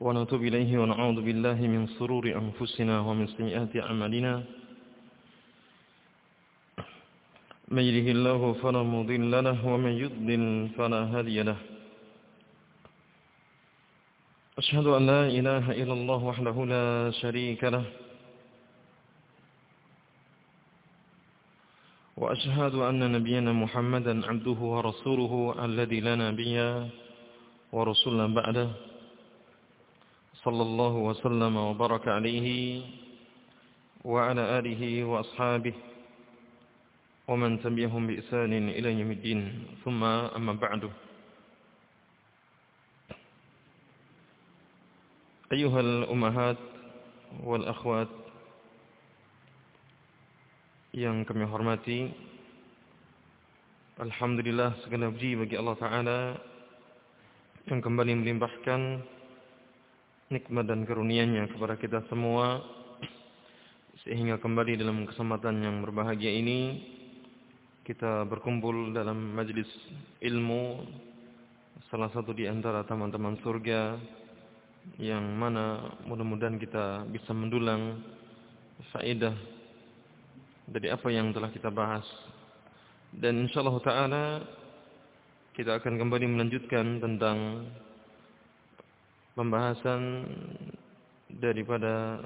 ونتوب إليه ونعوذ بالله من سرور أنفسنا ومن سيئات أعمالنا. من يهده الله فلا مضل له ومن يضلل فلا هادي له. أشهد أن لا إله إلا الله وحده لا شريك له. وأشهد أن نبينا محمدا عبده ورسوله الذي لا نبي ورسولا بعده. صلى الله وسلم وبارك عليه وعلى آله وأصحابه ومن تبعهم بإحسان إلى يوم الدين. ثم أما بعد. أيها الأمهات والأخوات yang kami hormati Alhamdulillah segala puji bagi Allah Ta'ala yang kembali melimpahkan nikmat dan karunia-Nya kepada kita semua sehingga kembali dalam kesempatan yang berbahagia ini kita berkumpul dalam majlis ilmu salah satu di antara teman-teman surga yang mana mudah-mudahan kita bisa mendulang faedah dari apa yang telah kita bahas. Dan insyaallah taala kita akan kembali melanjutkan tentang pembahasan daripada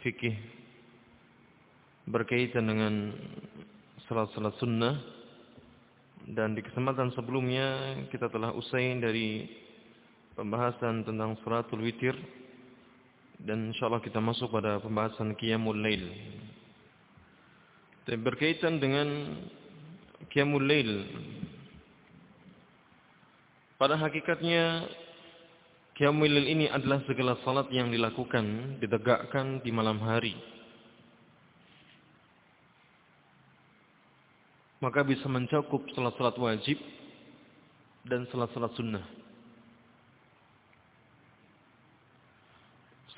fikih berkaitan dengan salat-salat sunnah dan di kesempatan sebelumnya kita telah usai dari pembahasan tentang salatul witir dan insyaallah kita masuk pada pembahasan qiyamul lail berkaitan dengan Qiyamul Lail. Pada hakikatnya Qiyamul ini adalah segala salat yang dilakukan, ditegakkan di malam hari. Maka bisa mencakup salat-salat wajib dan salat-salat sunnah.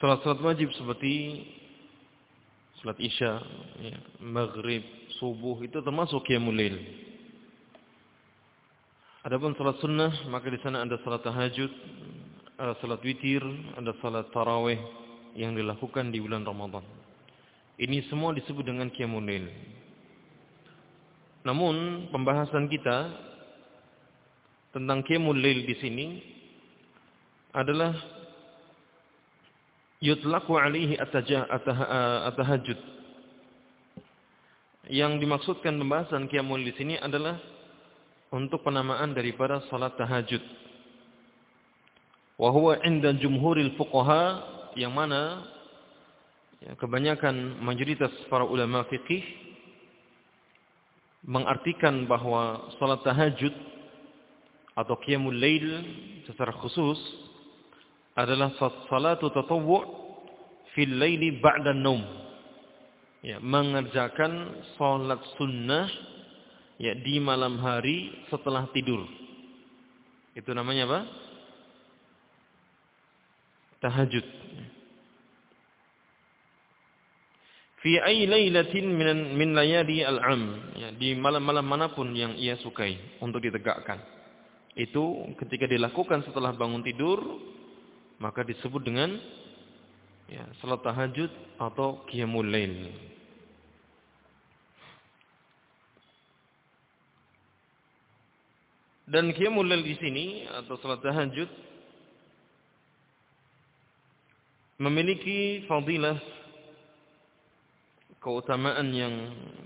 Salat-salat wajib seperti salat isya, ya, maghrib, subuh itu termasuk qiyamul. Adapun salat sunnah maka di sana ada salat tahajud, ada salat witir, ada salat tarawih yang dilakukan di bulan Ramadan. Ini semua disebut dengan qiyamul. Namun pembahasan kita tentang qiyamul di sini adalah yutlaqu alaihi at-tahajjud. Yang dimaksudkan pembahasan qiyamul di sini adalah untuk penamaan daripada salat tahajud. Wa huwa 'inda jumhuril fuqaha yang mana ya, kebanyakan mayoritas para ulama fikih mengartikan bahwa salat tahajud atau qiyamul lail secara khusus adalah salatu tatawwu' fil laili ba'da naum. Ya, mengerjakan salat sunnah ya di malam hari setelah tidur. Itu namanya apa? Tahajud. Fi ay lailatin min min layali al-am, ya, di malam-malam mana pun yang ia sukai untuk ditegakkan. Itu ketika dilakukan setelah bangun tidur maka disebut dengan ya, salat tahajud atau qiyamul lail. Dan qiyamul lail di sini atau salat tahajud memiliki fadilah keutamaan yang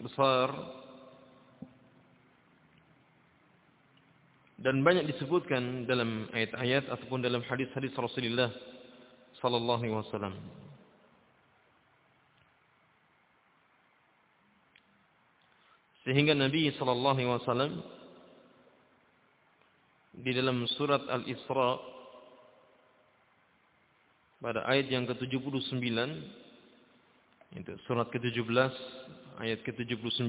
besar dan banyak disebutkan dalam ayat-ayat ataupun dalam hadis-hadis Rasulullah sallallahu alaihi wasallam. Sehingga Nabi sallallahu alaihi wasallam di dalam surat Al-Isra pada ayat yang ke-79 Itu surat ke-17 ayat ke-79.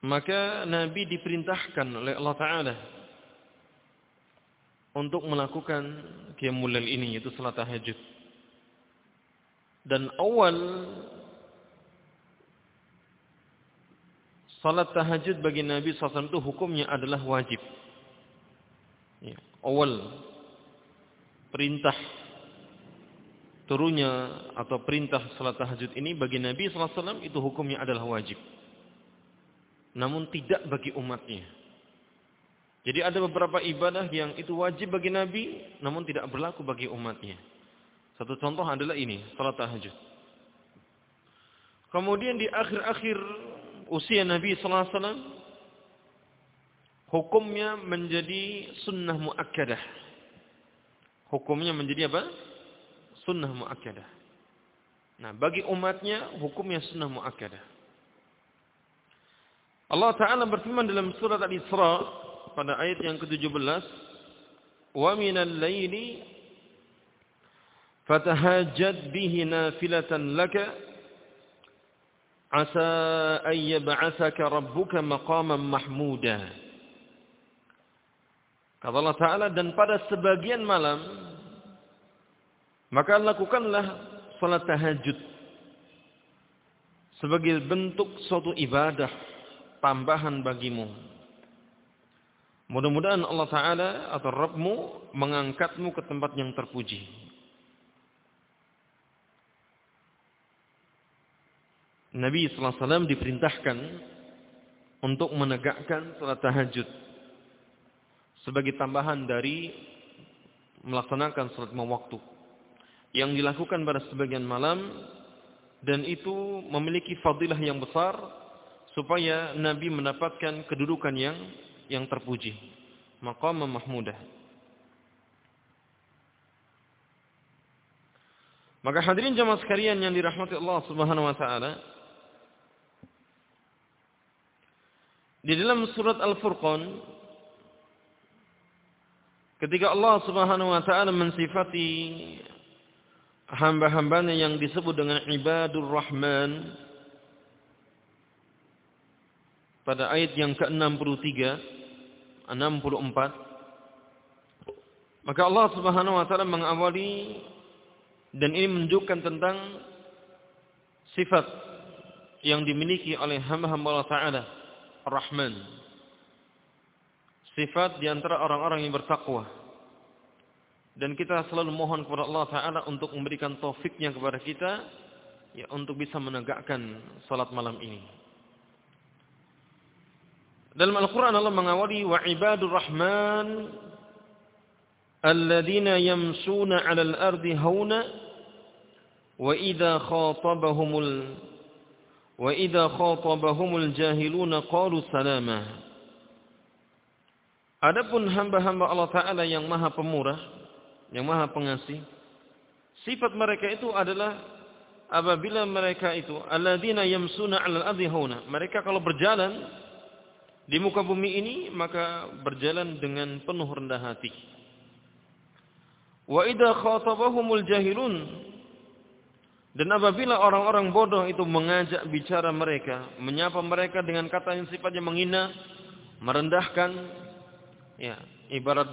Maka Nabi diperintahkan oleh Allah Ta'ala untuk melakukan qiyamul ini yaitu salat tahajud. Dan awal salat tahajud bagi Nabi SAW itu hukumnya adalah wajib. Ya, awal perintah turunnya atau perintah salat tahajud ini bagi Nabi SAW itu hukumnya adalah wajib. Namun tidak bagi umatnya. Jadi ada beberapa ibadah yang itu wajib bagi Nabi, namun tidak berlaku bagi umatnya. Satu contoh adalah ini, salat tahajud. Kemudian di akhir-akhir usia Nabi Sallallahu Alaihi Wasallam, hukumnya menjadi sunnah muakkadah. Hukumnya menjadi apa? Sunnah muakkadah. Nah, bagi umatnya hukumnya sunnah muakkadah. Allah Ta'ala berfirman dalam surat Al-Isra pada ayat yang ke-17 wa minal laili fatahajjad bihi nafilatan laka asa an yab'athaka rabbuka maqaman mahmuda kata Allah taala dan pada sebagian malam maka lakukanlah salat tahajud sebagai bentuk suatu ibadah tambahan bagimu Mudah-mudahan Allah Ta'ala atau Rabbmu mengangkatmu ke tempat yang terpuji. Nabi SAW diperintahkan untuk menegakkan salat tahajud sebagai tambahan dari melaksanakan salat lima waktu yang dilakukan pada sebagian malam dan itu memiliki fadilah yang besar supaya Nabi mendapatkan kedudukan yang yang terpuji. Maqam mahmudah. Maka hadirin jamaah sekalian yang dirahmati Allah Subhanahu wa taala, di dalam surat Al-Furqan ketika Allah Subhanahu wa taala mensifati hamba-hambanya yang disebut dengan ibadur rahman pada ayat yang ke-63 64 maka Allah Subhanahu wa taala mengawali dan ini menunjukkan tentang sifat yang dimiliki oleh hamba-hamba Allah taala Ar-Rahman sifat di antara orang-orang yang bertakwa. Dan kita selalu mohon kepada Allah taala untuk memberikan taufiknya kepada kita ya untuk bisa menegakkan salat malam ini. Dalam Al-Quran Allah mengawali wa ibadur rahman alladzina yamsuna 'alal ardi hauna wa idza khatabahumul wa idza khatabahumul jahiluna qalu salama Adapun hamba-hamba Allah taala yang Maha Pemurah, yang Maha Pengasih, sifat mereka itu adalah apabila mereka itu alladzina yamsuna 'alal mereka kalau berjalan di muka bumi ini maka berjalan dengan penuh rendah hati. Wa idza khatabahumul jahilun dan apabila orang-orang bodoh itu mengajak bicara mereka, menyapa mereka dengan kata yang sifatnya menghina, merendahkan, ya, ibarat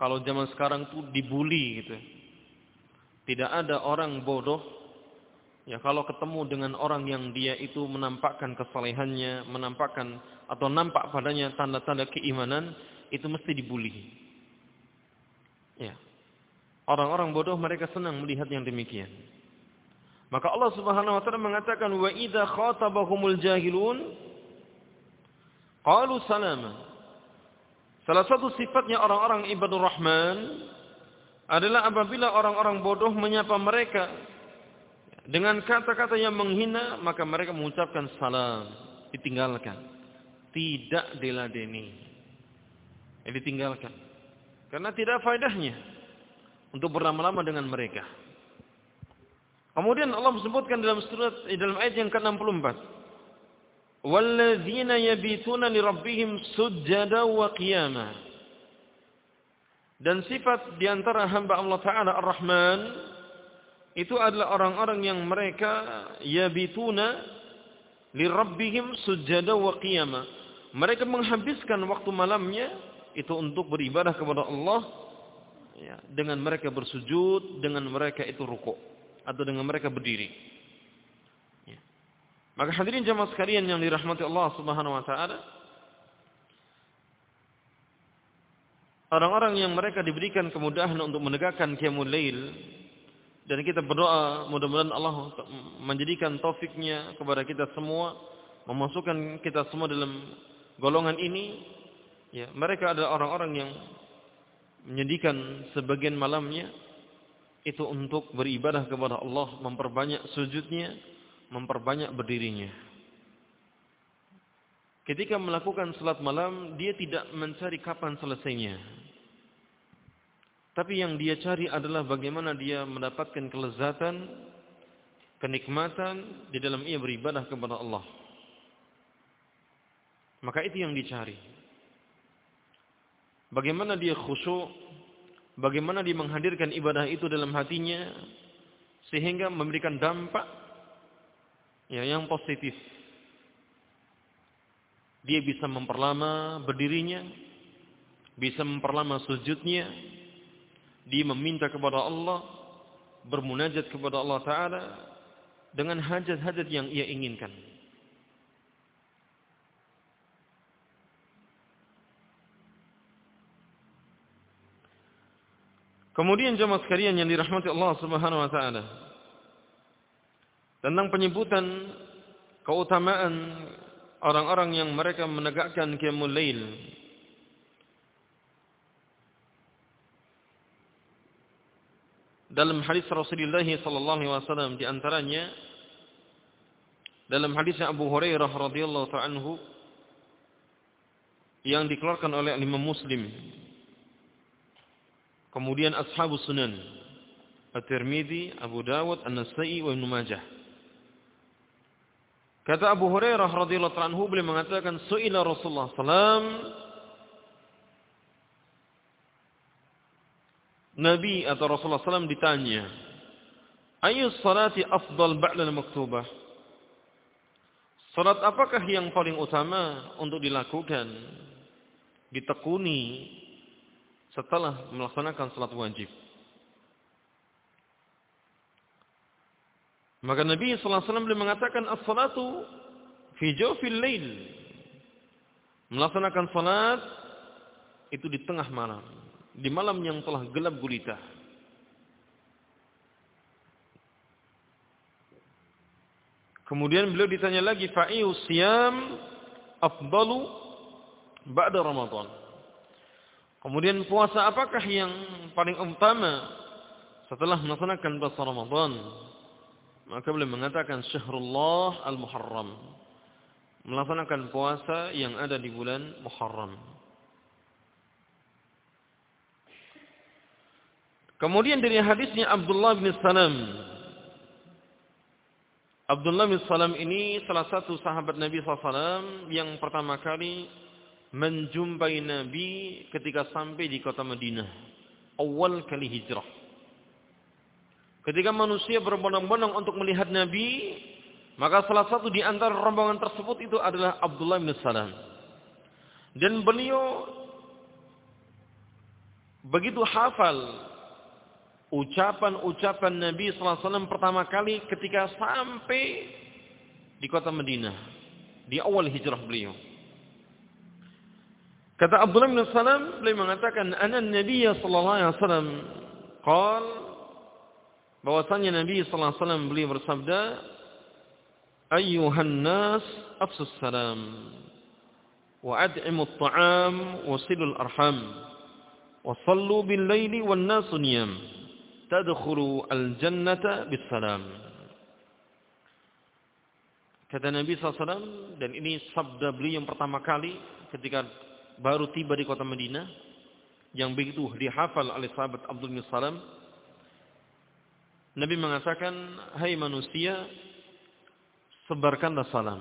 kalau zaman sekarang tuh dibully gitu. Tidak ada orang bodoh ya kalau ketemu dengan orang yang dia itu menampakkan kesalehannya, menampakkan atau nampak padanya tanda-tanda keimanan itu mesti dibuli. Ya. Orang-orang bodoh mereka senang melihat yang demikian. Maka Allah Subhanahu wa taala mengatakan wa idza khatabahumul jahilun qalu salama. Salah satu sifatnya orang-orang ibadur rahman adalah apabila orang-orang bodoh menyapa mereka dengan kata-kata yang menghina maka mereka mengucapkan salam ditinggalkan tidak diladeni. Yang ditinggalkan. Karena tidak faedahnya untuk berlama-lama dengan mereka. Kemudian Allah menyebutkan dalam surat dalam ayat yang ke-64. Walladzina yabituna li rabbihim qiyama. Dan sifat di antara hamba Allah Taala Ar-Rahman itu adalah orang-orang yang mereka yabituna lirabbihim sujada wa qiyama. Mereka menghabiskan waktu malamnya itu untuk beribadah kepada Allah ya, dengan mereka bersujud, dengan mereka itu rukuk atau dengan mereka berdiri. Maka hadirin jamaah sekalian yang dirahmati Allah Subhanahu wa taala, orang-orang yang mereka diberikan kemudahan untuk menegakkan qiyamul lail dan kita berdoa mudah-mudahan Allah menjadikan taufiknya kepada kita semua memasukkan kita semua dalam golongan ini ya mereka adalah orang-orang yang menyediakan sebagian malamnya. Itu untuk beribadah kepada Allah memperbanyak sujudnya memperbanyak berdirinya ketika melakukan salat malam dia tidak mencari kapan selesainya tapi yang dia cari adalah bagaimana dia mendapatkan kelezatan, kenikmatan di dalam ia beribadah kepada Allah. Maka itu yang dicari. Bagaimana dia khusyuk, bagaimana dia menghadirkan ibadah itu dalam hatinya sehingga memberikan dampak ya yang positif. Dia bisa memperlama berdirinya, bisa memperlama sujudnya, dia meminta kepada Allah, bermunajat kepada Allah Ta'ala dengan hajat-hajat yang ia inginkan. Kemudian jemaah sekalian yang dirahmati Allah Subhanahu wa taala. Tentang penyebutan keutamaan orang-orang yang mereka menegakkan qiyamul lail. Dalam hadis Rasulullah sallallahu alaihi wasallam di antaranya dalam hadis Abu Hurairah radhiyallahu anhu yang dikeluarkan oleh Imam Muslim. Kemudian ashabus sunan At-Tirmidzi, Abu Dawud, An-Nasa'i wa Ibnu Majah Kata Abu Hurairah radhiyallahu anhu beliau mengatakan suila Rasulullah sallam Nabi atau Rasulullah SAW ditanya, Ayu salati afdal ba'da maktubah? Salat apakah yang paling utama untuk dilakukan, ditekuni setelah melaksanakan salat wajib? Maka Nabi sallallahu alaihi wasallam mengatakan as-salatu fi jawfil lail. Melaksanakan salat itu di tengah malam di malam yang telah gelap gulita. Kemudian beliau ditanya lagi, fa'iu siyam afdalu ba'da Ramadan. Kemudian puasa apakah yang paling utama setelah melaksanakan puasa Ramadan? Maka beliau mengatakan syahrullah al-Muharram. Melaksanakan puasa yang ada di bulan Muharram. Kemudian dari hadisnya Abdullah bin Salam. Abdullah bin Salam ini salah satu sahabat Nabi SAW yang pertama kali menjumpai Nabi ketika sampai di kota Madinah. Awal kali hijrah. Ketika manusia berbondong-bondong untuk melihat Nabi, maka salah satu di antara rombongan tersebut itu adalah Abdullah bin Salam. Dan beliau begitu hafal ucapan-ucapan Nabi SAW pertama kali ketika sampai di kota Madinah. Di awal hijrah beliau. Kata Abdullah bin Salam, beliau mengatakan, Ana Nabi sallallahu alaihi wasallam qal bahwasanya Nabi sallallahu alaihi wasallam beliau bersabda, Ayyuhan nas afsus salam wa ad'imu at-ta'am wa silul arham wa sallu bil laili wan nasu niyam tadkhulu al-jannata bisalam. Kata Nabi SAW, dan ini sabda beliau yang pertama kali ketika baru tiba di kota Madinah, yang begitu dihafal oleh sahabat Abdul Salam. Nabi mengatakan, hai manusia, sebarkanlah salam.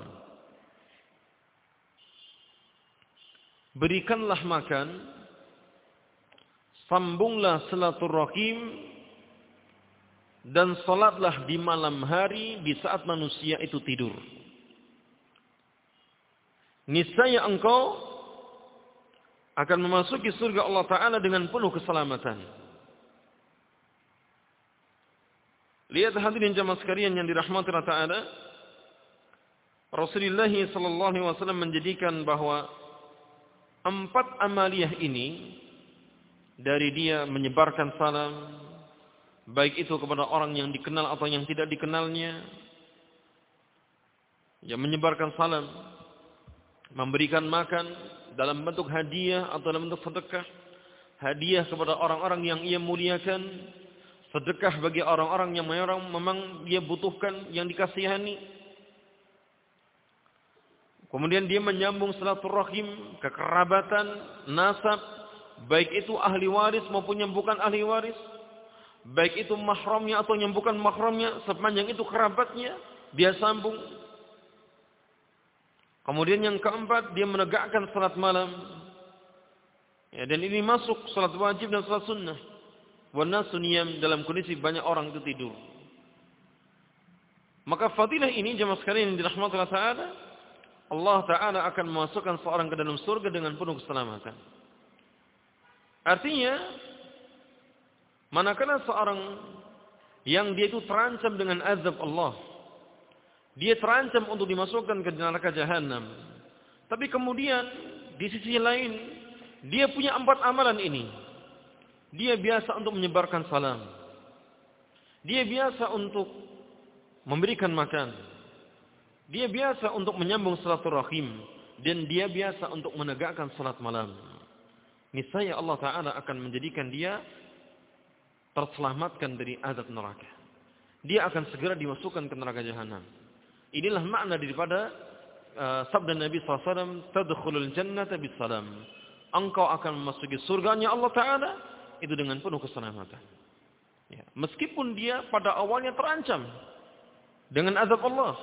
Berikanlah makan, sambunglah silaturahim dan salatlah di malam hari di saat manusia itu tidur. Niscaya engkau akan memasuki surga Allah Ta'ala dengan penuh keselamatan. Lihat hadirin jamaah sekalian yang dirahmati Allah Ta'ala. Rasulullah sallallahu alaihi wasallam menjadikan bahwa empat amaliyah ini dari dia menyebarkan salam baik itu kepada orang yang dikenal atau yang tidak dikenalnya yang menyebarkan salam memberikan makan dalam bentuk hadiah atau dalam bentuk sedekah hadiah kepada orang-orang yang ia muliakan sedekah bagi orang-orang yang memang dia butuhkan yang dikasihani kemudian dia menyambung silaturahim kekerabatan nasab baik itu ahli waris maupun yang bukan ahli waris baik itu mahramnya atau yang bukan mahramnya, sepanjang itu kerabatnya, dia sambung. Kemudian yang keempat, dia menegakkan salat malam. Ya, dan ini masuk salat wajib dan salat sunnah. Wana suniyam dalam kondisi banyak orang itu tidur. Maka fadilah ini jemaah sekalian yang dirahmati Allah Ta'ala, Allah Ta'ala akan memasukkan seorang ke dalam surga dengan penuh keselamatan. Artinya, Manakala seorang yang dia itu terancam dengan azab Allah. Dia terancam untuk dimasukkan ke neraka jahanam. Tapi kemudian di sisi lain dia punya empat amalan ini. Dia biasa untuk menyebarkan salam. Dia biasa untuk memberikan makan. Dia biasa untuk menyambung silaturahim dan dia biasa untuk menegakkan salat malam. Niscaya Allah taala akan menjadikan dia terselamatkan dari azab neraka. Dia akan segera dimasukkan ke neraka jahanam. Inilah makna daripada uh, sabda Nabi SAW, Tadkhulul jannata bisalam. Engkau akan memasuki surganya Allah Ta'ala, itu dengan penuh keselamatan. Ya. Meskipun dia pada awalnya terancam dengan azab Allah.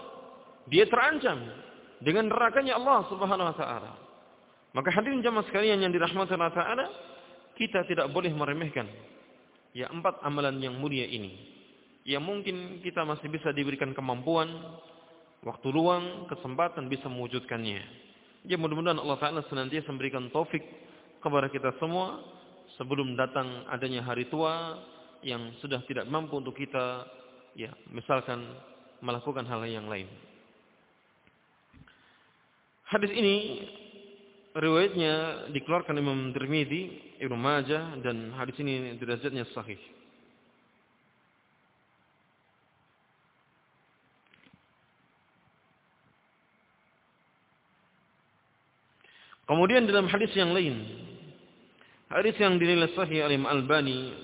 Dia terancam dengan nerakanya Allah Subhanahu Wa Ta'ala. Maka hadirin jamaah sekalian yang dirahmati Allah Ta'ala, kita tidak boleh meremehkan ya empat amalan yang mulia ini yang mungkin kita masih bisa diberikan kemampuan waktu luang kesempatan bisa mewujudkannya ya mudah-mudahan Allah Taala senantiasa memberikan taufik kepada kita semua sebelum datang adanya hari tua yang sudah tidak mampu untuk kita ya misalkan melakukan hal yang lain hadis ini riwayatnya dikeluarkan Imam Tirmizi, Ibnu Majah dan hadis ini derajatnya sahih. Kemudian dalam hadis yang lain, hadis yang dinilai sahih oleh Al-Albani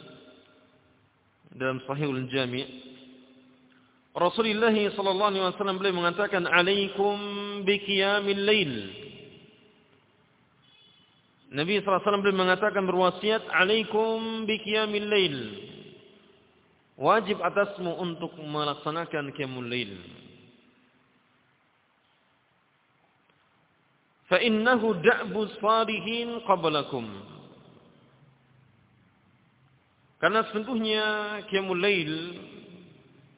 dalam Sahihul Jami' Rasulullah sallallahu alaihi wasallam beliau mengatakan alaikum biqiyamil lail Nabi SAW beliau mengatakan berwasiat alaikum biqiyamil lail. Wajib atasmu untuk melaksanakan qiyamul lail. Fa innahu da'bu salihin qablakum. Karena sesungguhnya qiyamul lail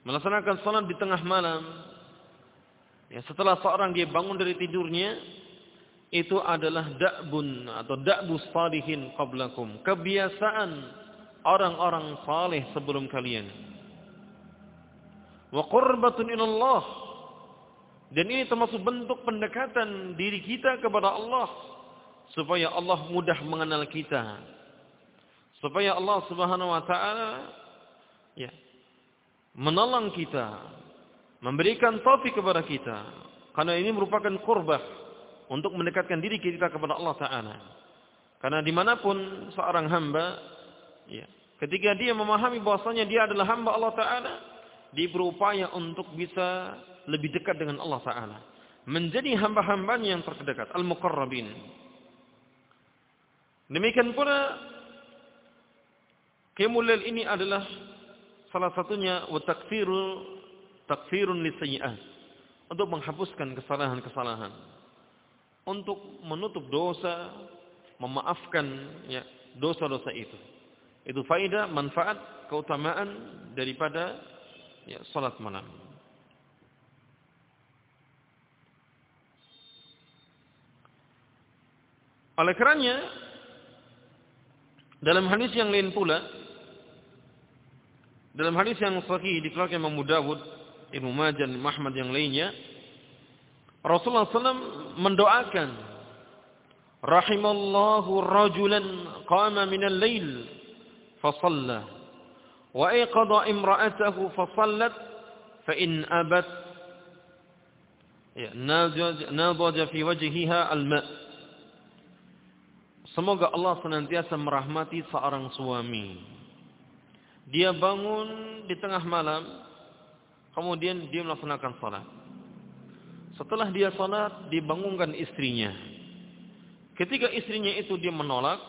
melaksanakan salat di tengah malam ya setelah seorang dia bangun dari tidurnya itu adalah da'bun atau da'bus salihin qablakum. Kebiasaan orang-orang saleh sebelum kalian. Wa qurbatun ilallah. Dan ini termasuk bentuk pendekatan diri kita kepada Allah. Supaya Allah mudah mengenal kita. Supaya Allah subhanahu wa ta'ala ya, menolong kita. Memberikan taufik kepada kita. Karena ini merupakan kurbah untuk mendekatkan diri kita kepada Allah Ta'ala. Karena di mana pun seorang hamba, ya, ketika dia memahami bahwasanya dia adalah hamba Allah Ta'ala, dia berupaya untuk bisa lebih dekat dengan Allah Ta'ala. Menjadi hamba-hambanya yang terdekat, al-muqarrabin. Demikian pula, Qiyamul ini adalah salah satunya wa takfirun takfirun untuk menghapuskan kesalahan-kesalahan untuk menutup dosa, memaafkan ya dosa-dosa itu. Itu faedah, manfaat, keutamaan daripada ya, salat malam. Oleh kerana dalam hadis yang lain pula dalam hadis yang sahih dikeluarkan Imam Dawud, Ibnu Majah, Muhammad yang lainnya Rasulullah SAW mendoakan rahimallahu rajulan qama min al-lail fa wa ayqadha imra'atahu fa sallat fa in abat. Ya fi wajhiha al-ma' Semoga Allah senantiasa merahmati seorang suami. Dia bangun di tengah malam, kemudian dia melaksanakan salat. Setelah dia salat, dibangunkan istrinya. Ketika istrinya itu dia menolak,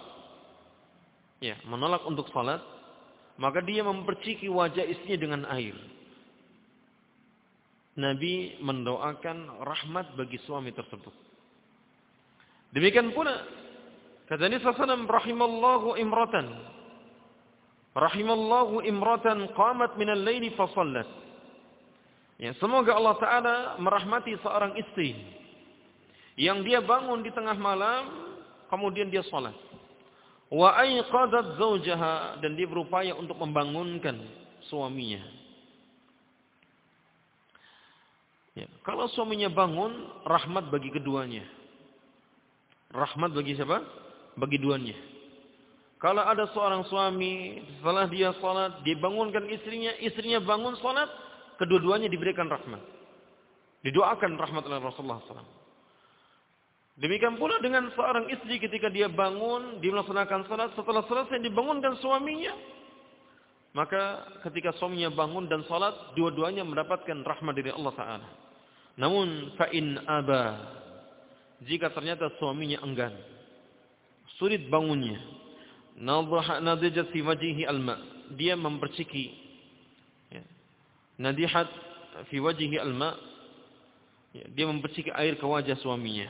ya, menolak untuk salat, maka dia memperciki wajah istrinya dengan air. Nabi mendoakan rahmat bagi suami tersebut. Demikian pula kata Nabi sallallahu rahimallahu imratan rahimallahu imratan qamat min al-laili fa shallat. Ya, semoga Allah taala merahmati seorang istri yang dia bangun di tengah malam kemudian dia salat. Wa ayqadat zawjaha dan dia berupaya untuk membangunkan suaminya. Ya, kalau suaminya bangun, rahmat bagi keduanya. Rahmat bagi siapa? Bagi duanya. Kalau ada seorang suami setelah dia salat, dibangunkan istrinya, istrinya bangun salat, kedua-duanya diberikan rahmat. Didoakan rahmat oleh Rasulullah SAW. Demikian pula dengan seorang istri ketika dia bangun, dia melaksanakan salat, setelah selesai dibangunkan suaminya, maka ketika suaminya bangun dan salat, dua-duanya mendapatkan rahmat dari Allah Taala. Namun fa'in aba, jika ternyata suaminya enggan, sulit bangunnya, nadijat fi wajhihi alma dia memperciki ya. nadihat fi wajhihi alma ya. dia memperciki air ke wajah suaminya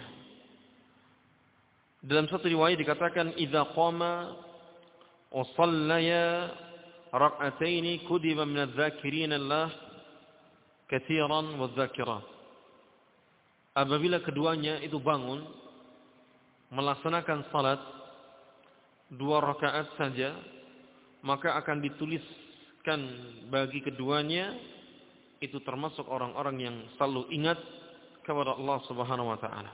dalam satu riwayat dikatakan idza qama wa sallaya rak'ataini kudiba min adh-dhakirin Allah katsiran wa dzakirat apabila keduanya itu bangun melaksanakan salat dua rakaat saja maka akan dituliskan bagi keduanya itu termasuk orang-orang yang selalu ingat kepada Allah Subhanahu wa taala.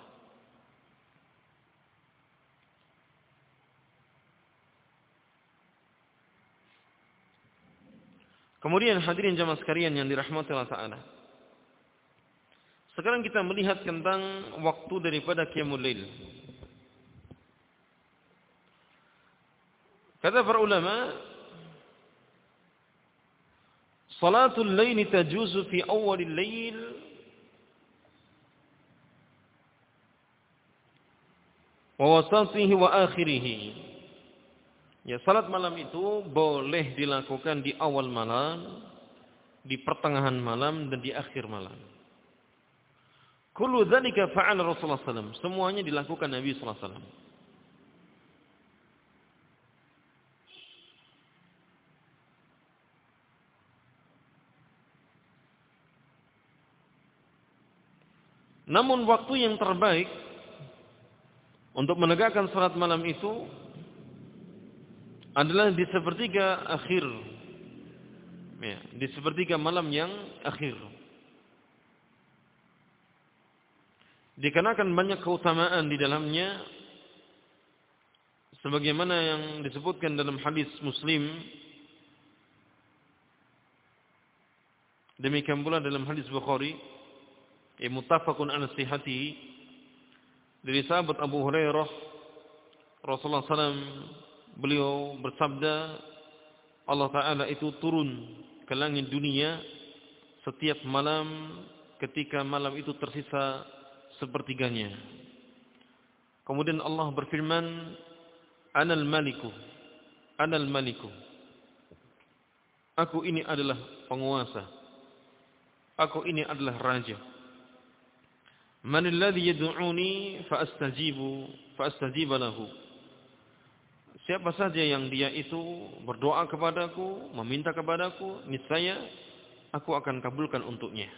Kemudian hadirin jamaah sekalian yang dirahmati Allah taala. Sekarang kita melihat tentang waktu daripada qiyamul lail. Kata para ulama, Salatul laili tajuzu fi awalil lail wa wasatihi wa akhirih. Ya, salat malam itu boleh dilakukan di awal malam, di pertengahan malam dan di akhir malam. Kullu dzalika fa'ala Rasulullah sallallahu Semuanya dilakukan Nabi sallallahu alaihi wasallam. Namun waktu yang terbaik untuk menegakkan salat malam itu adalah di sepertiga akhir. Ya, di sepertiga malam yang akhir. Dikarenakan banyak keutamaan di dalamnya sebagaimana yang disebutkan dalam hadis Muslim demikian pula dalam hadis Bukhari yang muttafaqun ala sihhatihi dari sahabat Abu Hurairah Rasulullah SAW beliau bersabda Allah Ta'ala itu turun ke langit dunia setiap malam ketika malam itu tersisa sepertiganya. Kemudian Allah berfirman, Anal maliku, Anal maliku. Aku ini adalah penguasa. Aku ini adalah raja. Man alladhi yad'uni fa astajibu fa astajib lahu. Siapa saja yang dia itu berdoa kepadaku, meminta kepadaku, niscaya aku akan kabulkan untuknya.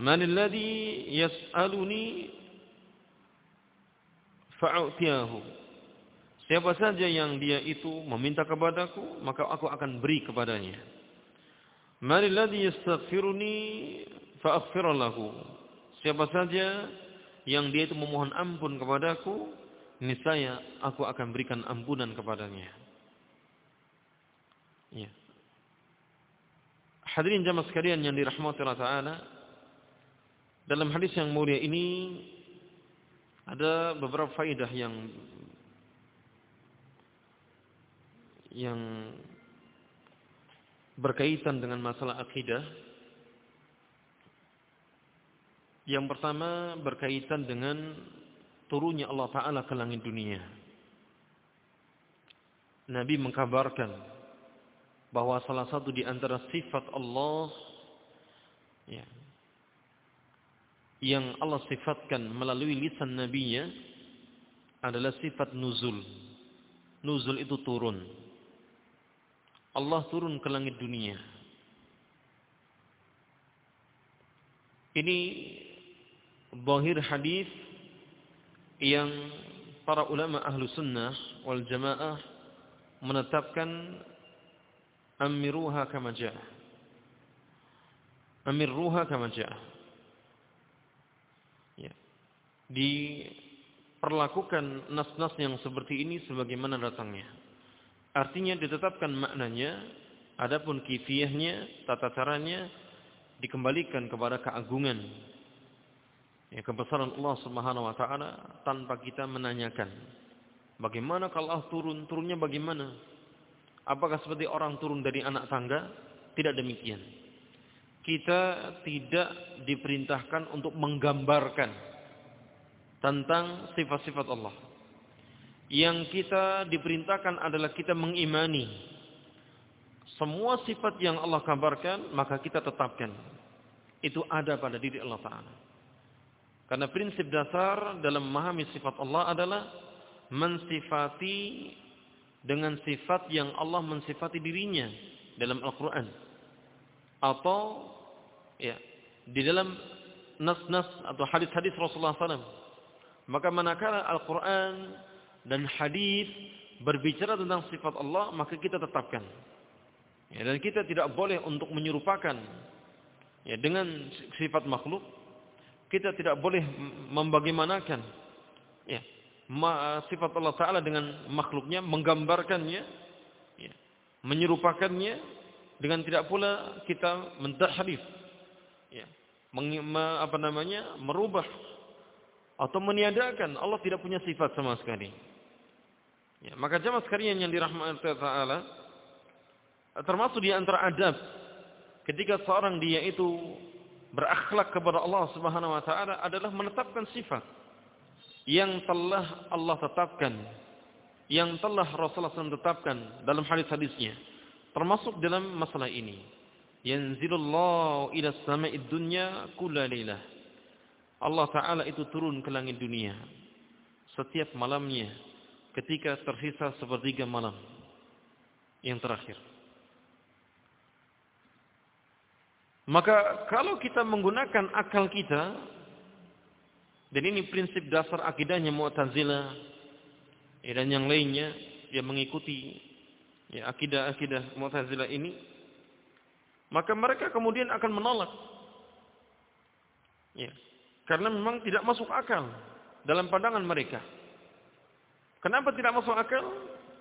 Manil ladzi yas'aluni fa'utiyahu. Siapa saja yang dia itu meminta kepadaku, maka aku akan beri kepadanya. Manil ladzi yastaghfiruni lahu. Siapa saja yang dia itu memohon ampun kepadaku, niscaya aku akan berikan ampunan kepadanya. Ya. Hadirin jamaah sekalian yang dirahmati Allah Taala, dalam hadis yang mulia ini ada beberapa faidah yang yang berkaitan dengan masalah akidah. Yang pertama berkaitan dengan turunnya Allah Ta'ala ke langit dunia. Nabi mengkabarkan bahwa salah satu di antara sifat Allah ya, yang Allah sifatkan melalui lisan nabinya adalah sifat nuzul. Nuzul itu turun. Allah turun ke langit dunia. Ini bahir hadis yang para ulama ahlu sunnah wal jamaah menetapkan amiruha kama ja'ah. Amirruha kama. Ya. Diperlakukan nas-nas yang seperti ini sebagaimana datangnya. Artinya ditetapkan maknanya, adapun kifiyahnya, tata caranya dikembalikan kepada keagungan ya, kebesaran Allah Subhanahu wa taala tanpa kita menanyakan. Bagaimana kalau Allah turun? Turunnya bagaimana? Apakah seperti orang turun dari anak tangga? Tidak demikian. Kita tidak diperintahkan untuk menggambarkan tentang sifat-sifat Allah. Yang kita diperintahkan adalah kita mengimani semua sifat yang Allah kabarkan, maka kita tetapkan. Itu ada pada diri Allah Ta'ala. Karena prinsip dasar dalam memahami sifat Allah adalah mensifati dengan sifat yang Allah mensifati dirinya dalam Al-Quran. Atau ya di dalam nas-nas atau hadis-hadis Rasulullah SAW. Maka manakala Al-Quran dan hadis berbicara tentang sifat Allah, maka kita tetapkan. Ya, dan kita tidak boleh untuk menyerupakan ya, dengan sifat makhluk kita tidak boleh membagaimanakan ya, sifat Allah Ta'ala dengan makhluknya, menggambarkannya, ya, menyerupakannya, dengan tidak pula kita mentahrif, ya, meng, apa namanya, merubah atau meniadakan. Allah tidak punya sifat sama sekali. Ya, maka jamaah sekalian yang dirahmati Allah termasuk di antara adab ketika seorang dia itu berakhlak kepada Allah Subhanahu wa taala adalah menetapkan sifat yang telah Allah tetapkan, yang telah Rasulullah SAW tetapkan dalam hadis-hadisnya, termasuk dalam masalah ini. Yanzilullahu ila sama'id dunya lailah. Allah Ta'ala itu turun ke langit dunia setiap malamnya ketika tersisa sepertiga malam yang terakhir. Maka kalau kita menggunakan akal kita dan ini prinsip dasar akidahnya Mu'tazilah ya, dan yang lainnya dia mengikuti ya akidah-akidah Mu'tazilah ini maka mereka kemudian akan menolak. Ya karena memang tidak masuk akal dalam pandangan mereka. Kenapa tidak masuk akal?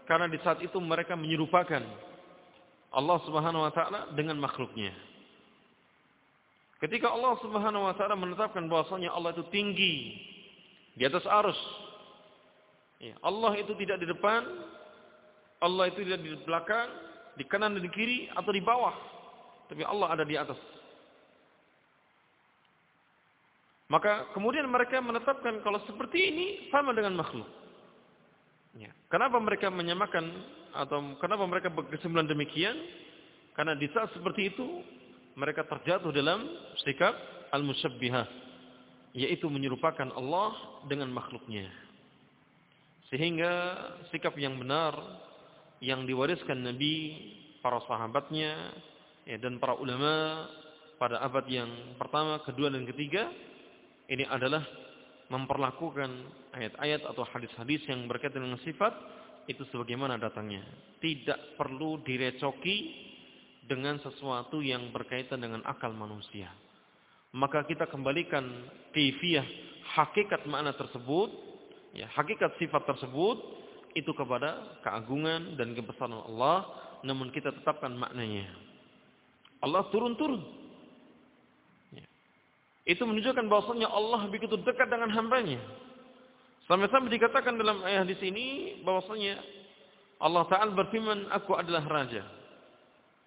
Karena di saat itu mereka menyerupakan Allah Subhanahu wa taala dengan makhluknya Ketika Allah Subhanahu wa taala menetapkan bahwasanya Allah itu tinggi di atas arus. Ya, Allah itu tidak di depan, Allah itu tidak di belakang, di kanan dan di kiri atau di bawah. Tapi Allah ada di atas. Maka kemudian mereka menetapkan kalau seperti ini sama dengan makhluk. Ya. Kenapa mereka menyamakan atau kenapa mereka berkesimpulan demikian? Karena di saat seperti itu mereka terjatuh dalam sikap al-musyabbihah yaitu menyerupakan Allah dengan makhluknya sehingga sikap yang benar yang diwariskan Nabi para sahabatnya ya, dan para ulama pada abad yang pertama, kedua dan ketiga ini adalah memperlakukan ayat-ayat atau hadis-hadis yang berkaitan dengan sifat itu sebagaimana datangnya. Tidak perlu direcoki dengan sesuatu yang berkaitan dengan akal manusia. Maka kita kembalikan kaifiah hakikat makna tersebut, ya, hakikat sifat tersebut itu kepada keagungan dan kebesaran Allah, namun kita tetapkan maknanya. Allah turun-turun. Ya. Itu menunjukkan bahwasanya Allah begitu dekat dengan hambanya. Sampai-sampai dikatakan dalam ayat di sini bahwasanya Allah Ta'ala berfirman, Aku adalah Raja.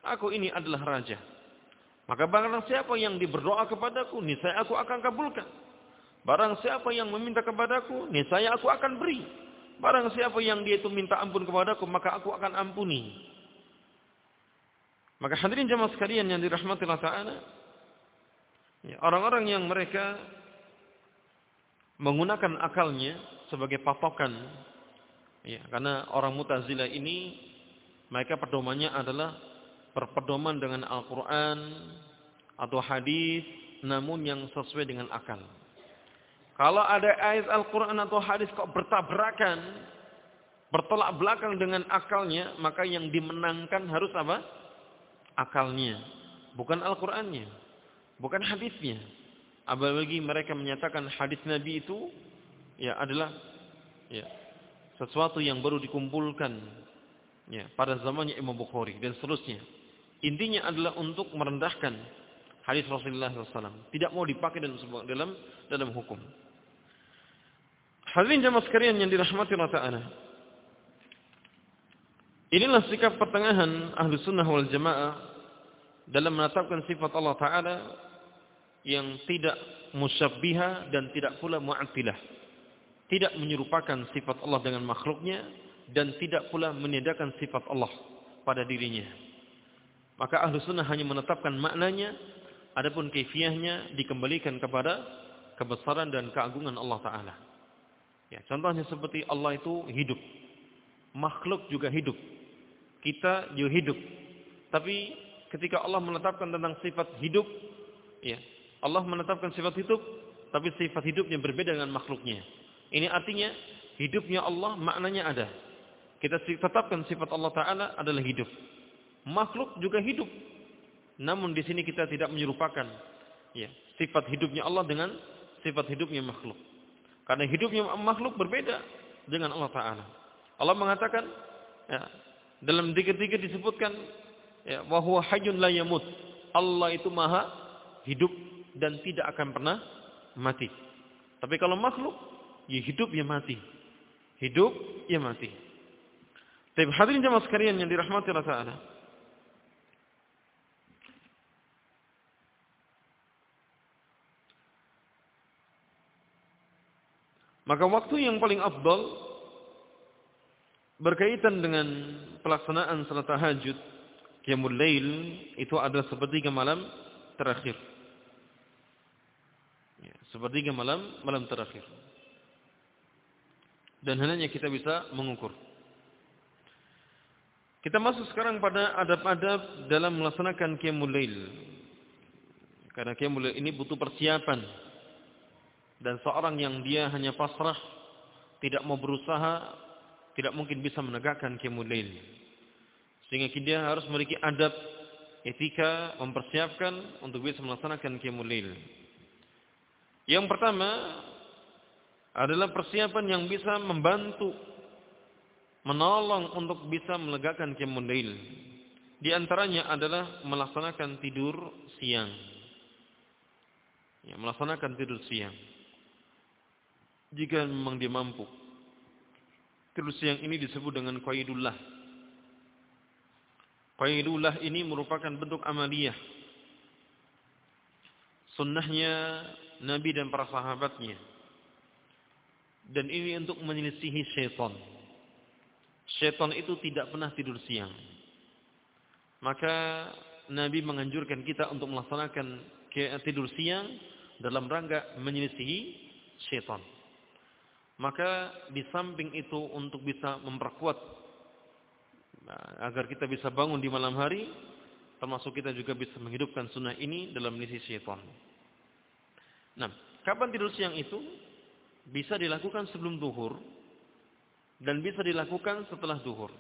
Aku ini adalah raja. Maka barang siapa yang diberdoa kepadaku, niscaya aku akan kabulkan. Barang siapa yang meminta kepadaku, niscaya aku akan beri. Barang siapa yang dia itu minta ampun kepadaku, maka aku akan ampuni. Maka hadirin jemaah sekalian yang dirahmati Allah Ta'ala. Ya, orang-orang yang mereka menggunakan akalnya sebagai patokan. Ya, karena orang mutazilah ini, mereka pedomannya adalah berpedoman dengan Al-Quran atau hadis, namun yang sesuai dengan akal. Kalau ada ayat Al-Quran atau hadis kok bertabrakan, bertolak belakang dengan akalnya, maka yang dimenangkan harus apa? Akalnya, bukan Al-Qurannya, bukan hadisnya. Apalagi mereka menyatakan hadis Nabi itu ya adalah ya sesuatu yang baru dikumpulkan ya pada zamannya Imam Bukhari dan seterusnya. Intinya adalah untuk merendahkan hadis Rasulullah SAW. Tidak mau dipakai dalam dalam dalam hukum. Hadirin jamaah sekalian yang dirahmati Allah Taala. Inilah sikap pertengahan ahlu sunnah wal jamaah dalam menetapkan sifat Allah Taala yang tidak musyabbiha dan tidak pula mu'attilah. Tidak menyerupakan sifat Allah dengan makhluknya dan tidak pula meniadakan sifat Allah pada dirinya. Maka ahlu sunnah hanya menetapkan maknanya, adapun kefiahnya dikembalikan kepada kebesaran dan keagungan Allah Ta'ala. Ya, contohnya seperti Allah itu hidup. Makhluk juga hidup. Kita juga hidup. Tapi ketika Allah menetapkan tentang sifat hidup, ya, Allah menetapkan sifat hidup, tapi sifat hidupnya berbeda dengan makhluknya. Ini artinya hidupnya Allah maknanya ada. Kita tetapkan sifat Allah Ta'ala adalah hidup makhluk juga hidup. Namun di sini kita tidak menyerupakan ya, sifat hidupnya Allah dengan sifat hidupnya makhluk. Karena hidupnya makhluk berbeda dengan Allah Taala. Allah mengatakan ya, dalam dikit-dikit disebutkan ya, wa huwa hayyun la yamut. Allah itu maha hidup dan tidak akan pernah mati. Tapi kalau makhluk, ya hidup ya mati. Hidup ya mati. Tapi hadirin jamaah sekalian yang dirahmati Allah Ta'ala. Maka waktu yang paling afdal berkaitan dengan pelaksanaan salat tahajud qiyamul lail itu adalah sepertiga malam terakhir. Ya, sepertiga malam malam terakhir. Dan hanya kita bisa mengukur. Kita masuk sekarang pada adab-adab dalam melaksanakan qiyamul lail. Karena qiyamul lail ini butuh persiapan dan seorang yang dia hanya pasrah tidak mau berusaha tidak mungkin bisa menegakkan lail. Sehingga dia harus memiliki adab etika mempersiapkan untuk bisa melaksanakan lail. Yang pertama adalah persiapan yang bisa membantu menolong untuk bisa melegakan qiyamul lail. Di antaranya adalah melaksanakan tidur siang. Ya, melaksanakan tidur siang jika memang dia mampu. Terus yang ini disebut dengan qaidullah. Qaidullah ini merupakan bentuk amaliyah. Sunnahnya Nabi dan para sahabatnya. Dan ini untuk menyelisihi syaitan. Syaitan itu tidak pernah tidur siang. Maka Nabi menganjurkan kita untuk melaksanakan tidur siang dalam rangka menyelisihi syaitan. Maka di samping itu untuk bisa memperkuat nah, agar kita bisa bangun di malam hari, termasuk kita juga bisa menghidupkan sunnah ini dalam misi syaitan. Nah, kapan tidur siang itu? Bisa dilakukan sebelum duhur dan bisa dilakukan setelah duhur.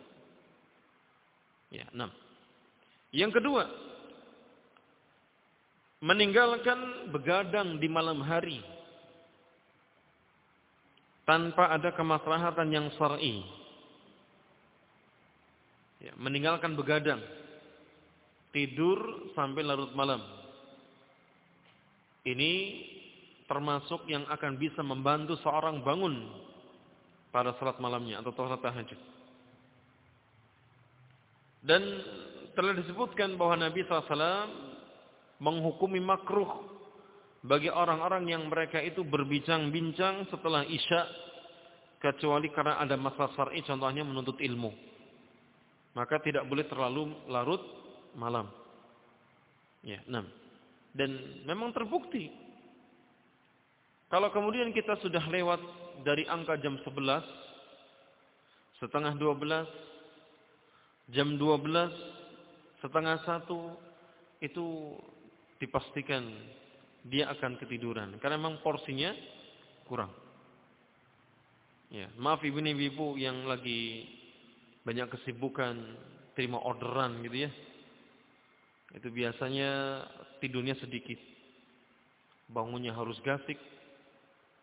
Ya, enam. Yang kedua, meninggalkan begadang di malam hari tanpa ada kemaslahatan yang syar'i. Ya, meninggalkan begadang, tidur sampai larut malam. Ini termasuk yang akan bisa membantu seorang bangun pada salat malamnya atau salat tahajud. Dan telah disebutkan bahwa Nabi SAW menghukumi makruh bagi orang-orang yang mereka itu berbincang-bincang setelah isya kecuali karena ada masalah syar'i contohnya menuntut ilmu. Maka tidak boleh terlalu larut malam. Ya, enam. Dan memang terbukti kalau kemudian kita sudah lewat dari angka jam 11, setengah 12, jam 12, setengah 1, itu dipastikan dia akan ketiduran. Karena memang porsinya kurang. Ya, maaf ibu-ibu yang lagi banyak kesibukan, terima orderan gitu ya. Itu biasanya tidurnya sedikit. Bangunnya harus gasik,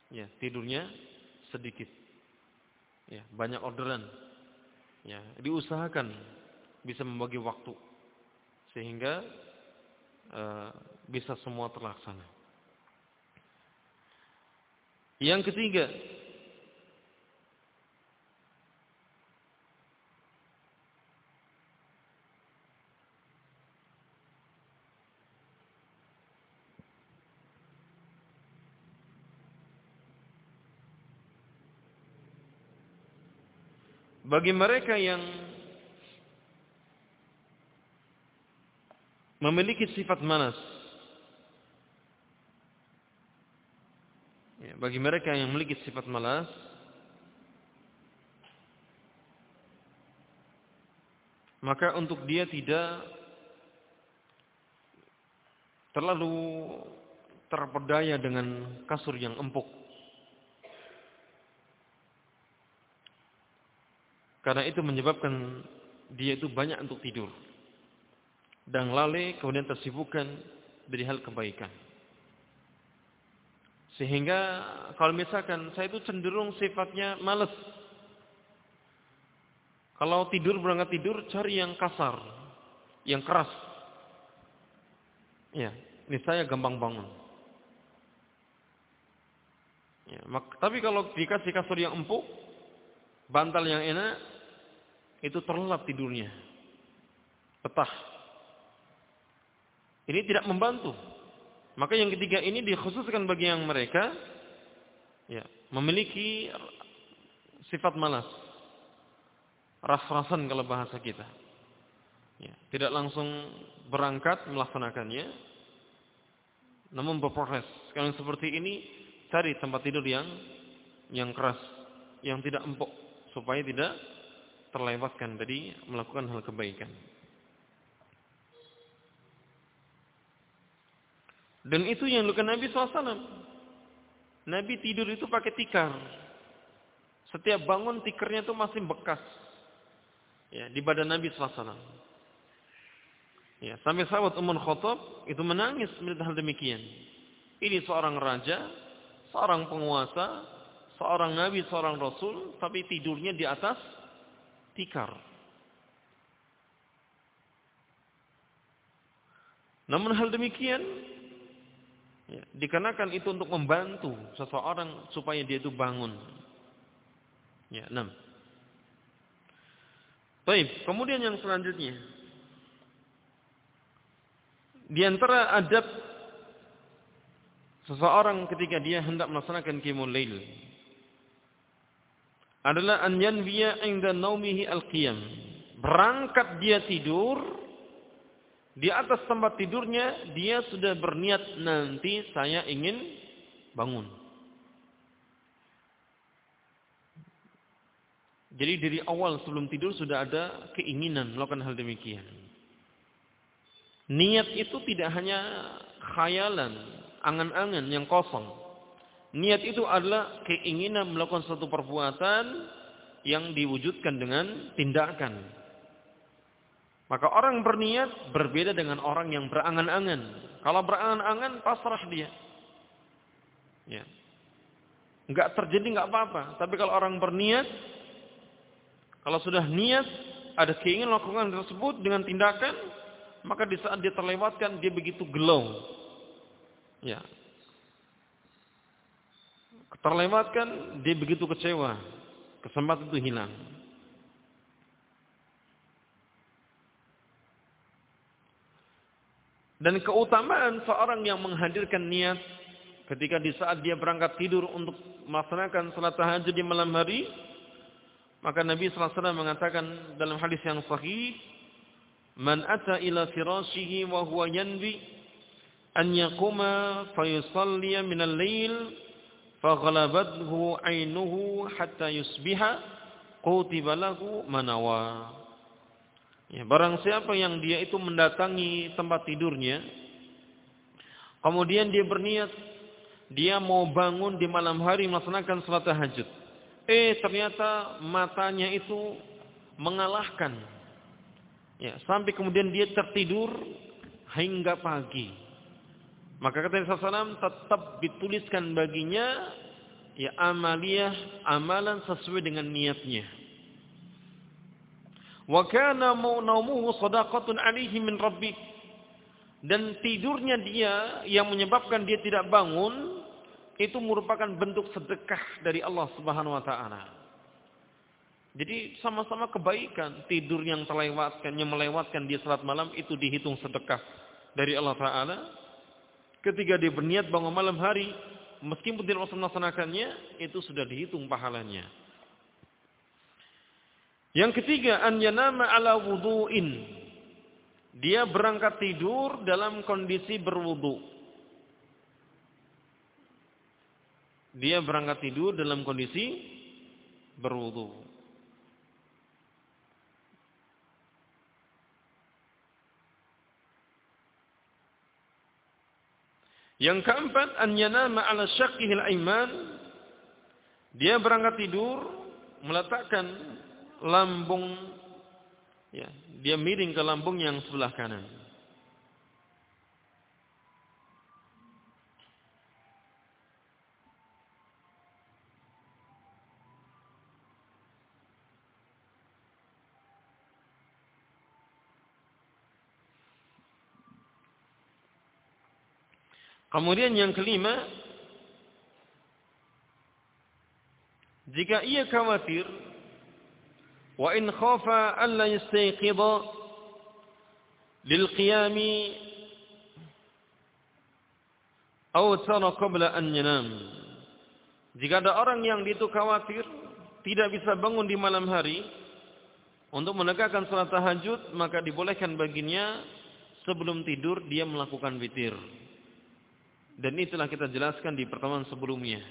ya tidurnya sedikit ya banyak orderan ya diusahakan bisa membagi waktu sehingga uh, bisa semua terlaksana yang ketiga Bagi mereka yang memiliki sifat malas. Ya, bagi mereka yang memiliki sifat malas, maka untuk dia tidak terlalu terpedaya dengan kasur yang empuk. Karena itu menyebabkan dia itu banyak untuk tidur. Dan lalai kemudian tersibukkan dari hal kebaikan. Sehingga kalau misalkan saya itu cenderung sifatnya males. Kalau tidur berangkat tidur cari yang kasar, yang keras. Ya, ini saya gampang bangun. Ya, tapi kalau dikasih kasur yang empuk, bantal yang enak, itu terlelap tidurnya. Petah. Ini tidak membantu. Maka yang ketiga ini dikhususkan bagi yang mereka ya, memiliki sifat malas. Ras-rasan kalau bahasa kita. Ya, tidak langsung berangkat melaksanakannya. Namun berproses. Kalau seperti ini cari tempat tidur yang yang keras, yang tidak empuk supaya tidak terlewatkan dari melakukan hal kebaikan. Dan itu yang lakukan Nabi SAW. Nabi tidur itu pakai tikar. Setiap bangun tikernya itu masih bekas. Ya, di badan Nabi SAW. Ya, sampai sahabat Umar Khattab itu menangis melihat hal demikian. Ini seorang raja, seorang penguasa, seorang nabi, seorang rasul, tapi tidurnya di atas tikar. Namun hal demikian ya, dikarenakan itu untuk membantu seseorang supaya dia itu bangun. Ya, enam. Baik, kemudian yang selanjutnya di antara adab seseorang ketika dia hendak melaksanakan qiyamul lail adalah an yanwiya inda naumihi al-qiyam. Berangkat dia tidur, di atas tempat tidurnya dia sudah berniat nanti saya ingin bangun. Jadi dari awal sebelum tidur sudah ada keinginan melakukan hal demikian. Niat itu tidak hanya khayalan, angan-angan yang kosong. Niat itu adalah keinginan melakukan suatu perbuatan yang diwujudkan dengan tindakan. Maka orang berniat berbeda dengan orang yang berangan-angan. Kalau berangan-angan pasrah dia. Ya. Enggak terjadi enggak apa-apa. Tapi kalau orang berniat, kalau sudah niat, ada keinginan melakukan tersebut dengan tindakan, maka di saat dia terlewatkan dia begitu gelong. Ya. Terlewatkan dia begitu kecewa. Kesempatan itu hilang. Dan keutamaan seorang yang menghadirkan niat ketika di saat dia berangkat tidur untuk melaksanakan salat tahajud di malam hari, maka Nabi sallallahu alaihi wasallam mengatakan dalam hadis yang sahih, Man ata ila firashihi wa huwa yanbi an yaquma fayusalli min al-lail faghalabathu 'ainuhu hatta yusbiha kutiba lahu manawa. Ya, barang siapa yang dia itu mendatangi tempat tidurnya kemudian dia berniat dia mau bangun di malam hari melaksanakan salat tahajud. Eh ternyata matanya itu mengalahkan Ya, sampai kemudian dia tertidur hingga pagi. Maka kata Nabi SAW tetap dituliskan baginya ya amaliyah amalan sesuai dengan niatnya. Wa kana sadaqatun alaihi min rabbih. Dan tidurnya dia yang menyebabkan dia tidak bangun itu merupakan bentuk sedekah dari Allah Subhanahu wa taala. Jadi sama-sama kebaikan. Tidur yang terlewatkan, yang melewatkan dia salat malam itu dihitung sedekah dari Allah Ta'ala. Ketika dia berniat bangun malam hari, meskipun tidak melaksanakannya, itu sudah dihitung pahalanya. Yang ketiga, an yanama ala wudu'in. Dia berangkat tidur dalam kondisi berwudu. Dia berangkat tidur dalam kondisi berwudu. Yang keempat, an yanama ala syaqihil aiman. Dia berangkat tidur meletakkan lambung ya, dia miring ke lambung yang sebelah kanan. Kemudian yang kelima, jika ia khawatir wa in khafa alla yastayqidha lil qiyami aw tara. Jika ada orang yang itu khawatir tidak bisa bangun di malam hari untuk menegakkan salat tahajud, maka dibolehkan baginya sebelum tidur dia melakukan witir. Dan itulah kita jelaskan di pertemuan sebelumnya.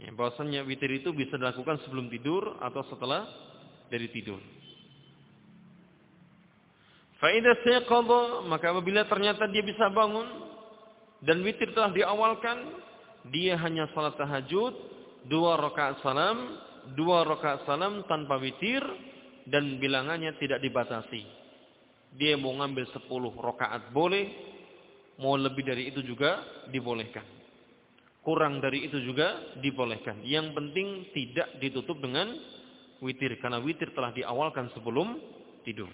Ya, bahwasannya witir itu bisa dilakukan sebelum tidur atau setelah dari tidur. Faidah sayqadha maka apabila ternyata dia bisa bangun dan witir telah diawalkan, dia hanya salat tahajud, dua rakaat salam, dua rakaat salam tanpa witir dan bilangannya tidak dibatasi. Dia mau ngambil sepuluh rakaat boleh, Mau lebih dari itu juga dibolehkan. Kurang dari itu juga dibolehkan. Yang penting tidak ditutup dengan witir. Karena witir telah diawalkan sebelum tidur.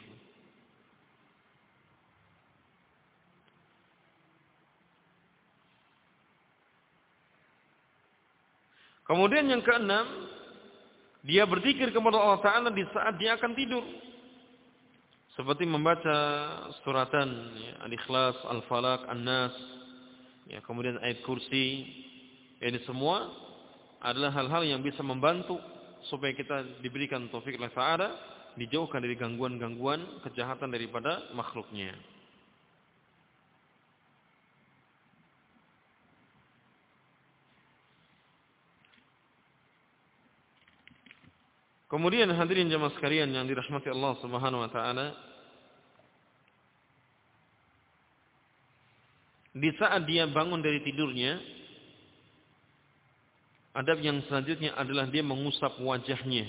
Kemudian yang keenam, dia berzikir kepada Allah Ta'ala di saat dia akan tidur. Seperti membaca suratan ya, Al-Ikhlas, Al-Falaq, An-Nas, ya, kemudian ayat kursi. Ini semua adalah hal-hal yang bisa membantu supaya kita diberikan taufik oleh Ta'ala, dijauhkan dari gangguan-gangguan kejahatan daripada makhluknya. Kemudian hadirin jemaah sekalian yang dirahmati Allah Subhanahu wa taala. di saat dia bangun dari tidurnya, adab yang selanjutnya adalah dia mengusap wajahnya.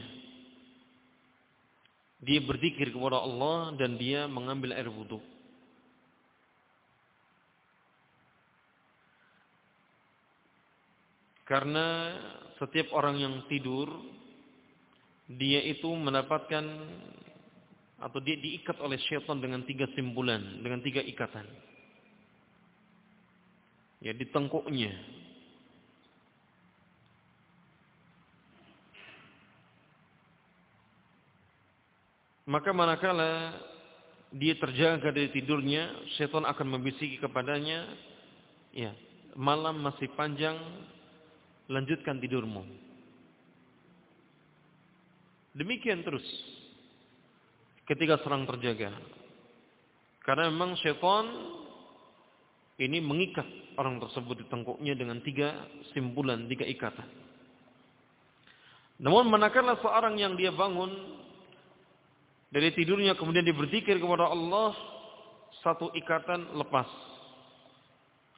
Dia berzikir kepada Allah dan dia mengambil air wudhu. Karena setiap orang yang tidur, dia itu mendapatkan atau dia diikat oleh syaitan dengan tiga simpulan, dengan tiga ikatan ya di tengkuknya. Maka manakala dia terjaga dari tidurnya, setan akan membisiki kepadanya, ya, malam masih panjang, lanjutkan tidurmu. Demikian terus ketika serang terjaga. Karena memang setan ini mengikat orang tersebut di tengkuknya dengan tiga simpulan, tiga ikatan. Namun manakala seorang yang dia bangun dari tidurnya kemudian dia berzikir kepada Allah, satu ikatan lepas.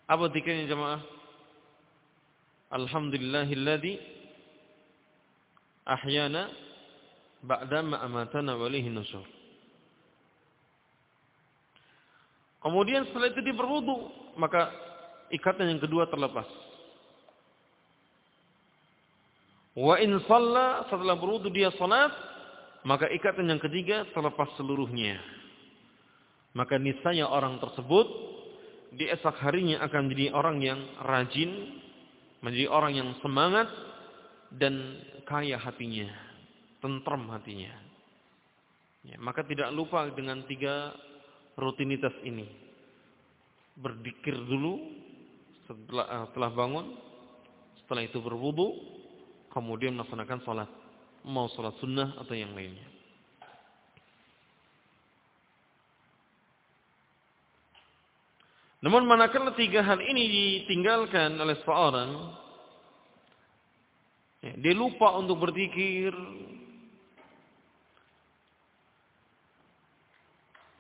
Apa zikirnya jemaah? Alhamdulillahilladzi ahyana ba'dama amatana walihi nusur. Kemudian setelah itu dia berwudu, maka ikatan yang kedua terlepas. Wa in shalla setelah berwudu dia salat, maka ikatan yang ketiga terlepas seluruhnya. Maka niscaya orang tersebut di esok harinya akan menjadi orang yang rajin, menjadi orang yang semangat dan kaya hatinya, tentram hatinya. Ya, maka tidak lupa dengan tiga rutinitas ini. Berdikir dulu setelah, setelah bangun, setelah itu berwudu, kemudian melaksanakan sholat. Mau sholat sunnah atau yang lainnya. Namun manakala tiga hal ini ditinggalkan oleh seorang, ya, dia lupa untuk berzikir,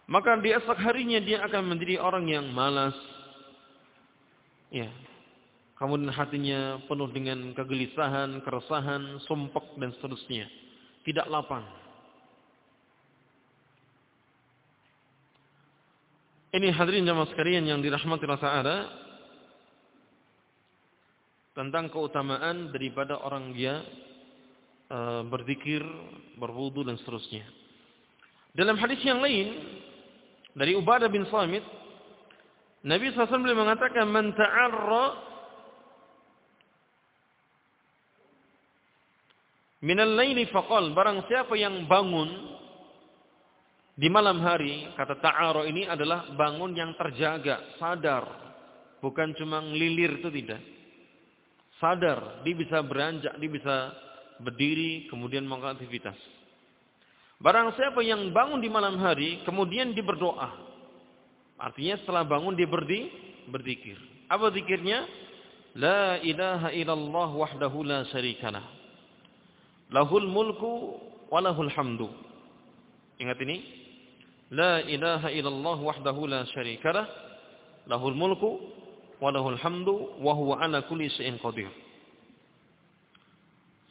Maka di esok harinya dia akan menjadi orang yang malas. Ya. Kemudian hatinya penuh dengan kegelisahan, keresahan, sumpek dan seterusnya. Tidak lapang. Ini hadirin jamaah sekalian yang dirahmati Allah Ta'ala. Tentang keutamaan daripada orang dia uh, berzikir, berwudu dan seterusnya. Dalam hadis yang lain dari Ubadah bin Samit, Nabi SAW mengatakan, Man ta'arra minal layli faqal, barang siapa yang bangun di malam hari, kata ta'arra ini adalah bangun yang terjaga, sadar. Bukan cuma ngelilir itu tidak. Sadar, dia bisa beranjak, dia bisa berdiri, kemudian melakukan aktivitas. Barang siapa yang bangun di malam hari, kemudian dia berdoa. Artinya setelah bangun dia berdi, berzikir. Apa zikirnya? La ilaha illallah wahdahu la syarikalah. Lahul mulku wa lahul hamdu. Ingat ini? La ilaha illallah wahdahu la syarikalah. Lahul mulku wa lahul hamdu wa huwa ala kulli syai'in qadir.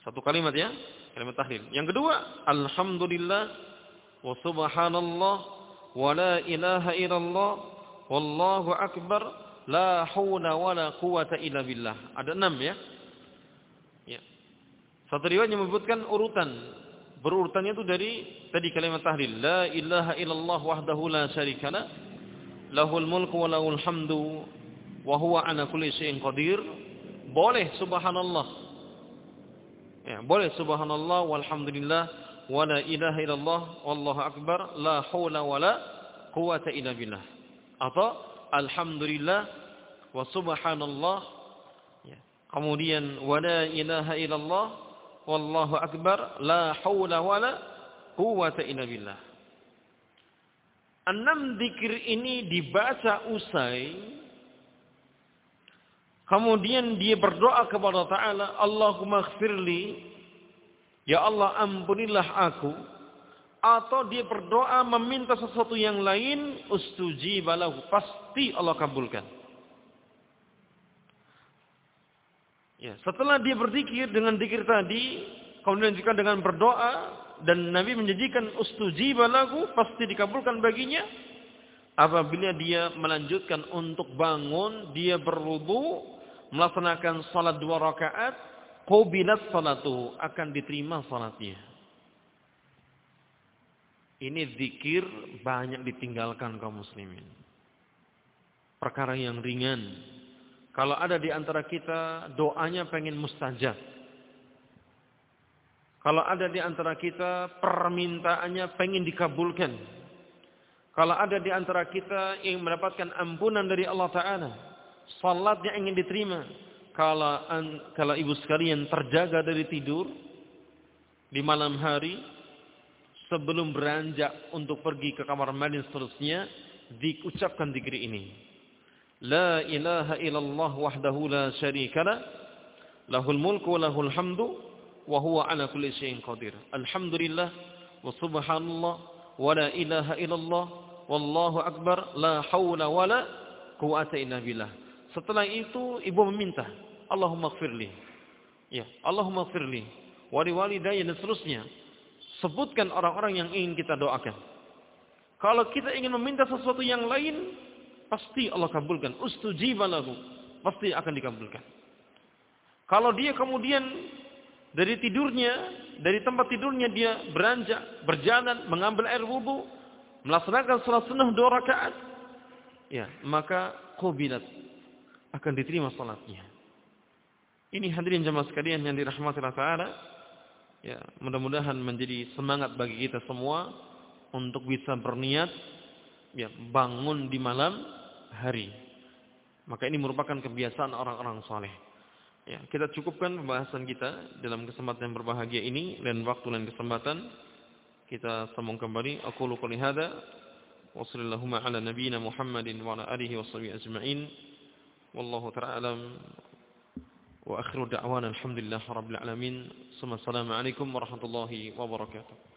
Satu kalimat ya kalimat tahlil. Yang kedua, alhamdulillah wa subhanallah wa la ilaha illallah wallahu akbar la haula wa la quwata illa billah. Ada enam. Ya. Satu riwayat menyebutkan urutan. Berurutannya itu dari tadi kalimat tahlil. La ilaha illallah wahdahu la syarikalah. Lahul mulku wa lahul hamdu wa ala kulli syai'in qadir. Boleh subhanallah Ya, boleh subhanallah walhamdulillah wala ilaha illallah wallahu akbar la haula wala quwata illa billah. Atau alhamdulillah wa subhanallah ya. Kemudian wala ilaha illallah wallahu akbar la haula wala quwata illa billah. Enam zikir ini dibaca usai Kemudian dia berdoa kepada Ta'ala, Allahumma khfirli, Ya Allah ampunilah aku. Atau dia berdoa meminta sesuatu yang lain, ustuji balahu. Pasti Allah kabulkan. Ya, setelah dia berzikir dengan zikir tadi, kemudian juga dengan berdoa dan Nabi menjanjikan ustujiba lagu pasti dikabulkan baginya. Apabila dia melanjutkan untuk bangun, dia berwudu, melaksanakan salat dua rakaat, qabilat salatu akan diterima salatnya. Ini zikir banyak ditinggalkan kaum muslimin. Perkara yang ringan, kalau ada di antara kita doanya pengen mustajab. Kalau ada di antara kita permintaannya pengen dikabulkan. Kalau ada di antara kita yang mendapatkan ampunan dari Allah Ta'ala. Salatnya ingin diterima. Kalau, kalau ibu sekalian terjaga dari tidur. Di malam hari. Sebelum beranjak untuk pergi ke kamar mandi seterusnya. Diucapkan dikir ini. لا إله إلا الله وحده لا شريك له له الملك وله الحمد وهو على كل شيء قدير الحمد لله وسبحان الله ولا إله إلا الله والله أكبر لا حول ولا قوة إلا بالله. Setelah itu ibu meminta, Allahumma ighfirli. Ya, Allahumma ighfirli wa liwalidayya dan seterusnya. Sebutkan orang-orang yang ingin kita doakan. Kalau kita ingin meminta sesuatu yang lain, pasti Allah kabulkan. Ustujiba lahu. Pasti akan dikabulkan. Kalau dia kemudian dari tidurnya, dari tempat tidurnya dia beranjak, berjalan, mengambil air wudhu, melaksanakan salat sunnah dua rakaat, ya, maka qabilat akan diterima salatnya. Ini hadirin jemaah sekalian yang dirahmati Allah Taala. Ya, mudah-mudahan menjadi semangat bagi kita semua untuk bisa berniat ya bangun di malam hari. Maka ini merupakan kebiasaan orang-orang soleh. Ya, kita cukupkan pembahasan kita dalam kesempatan yang berbahagia ini dan waktu dan kesempatan kita sambung kembali. Aku qouli hadza wa sallallahu ala nabiyyina Muhammadin wa ala alihi washabihi ajma'in. Wallahu ta'ala wa akhiru da'wana alhamdulillah rabbil alamin. Assalamualaikum warahmatullahi wabarakatuh.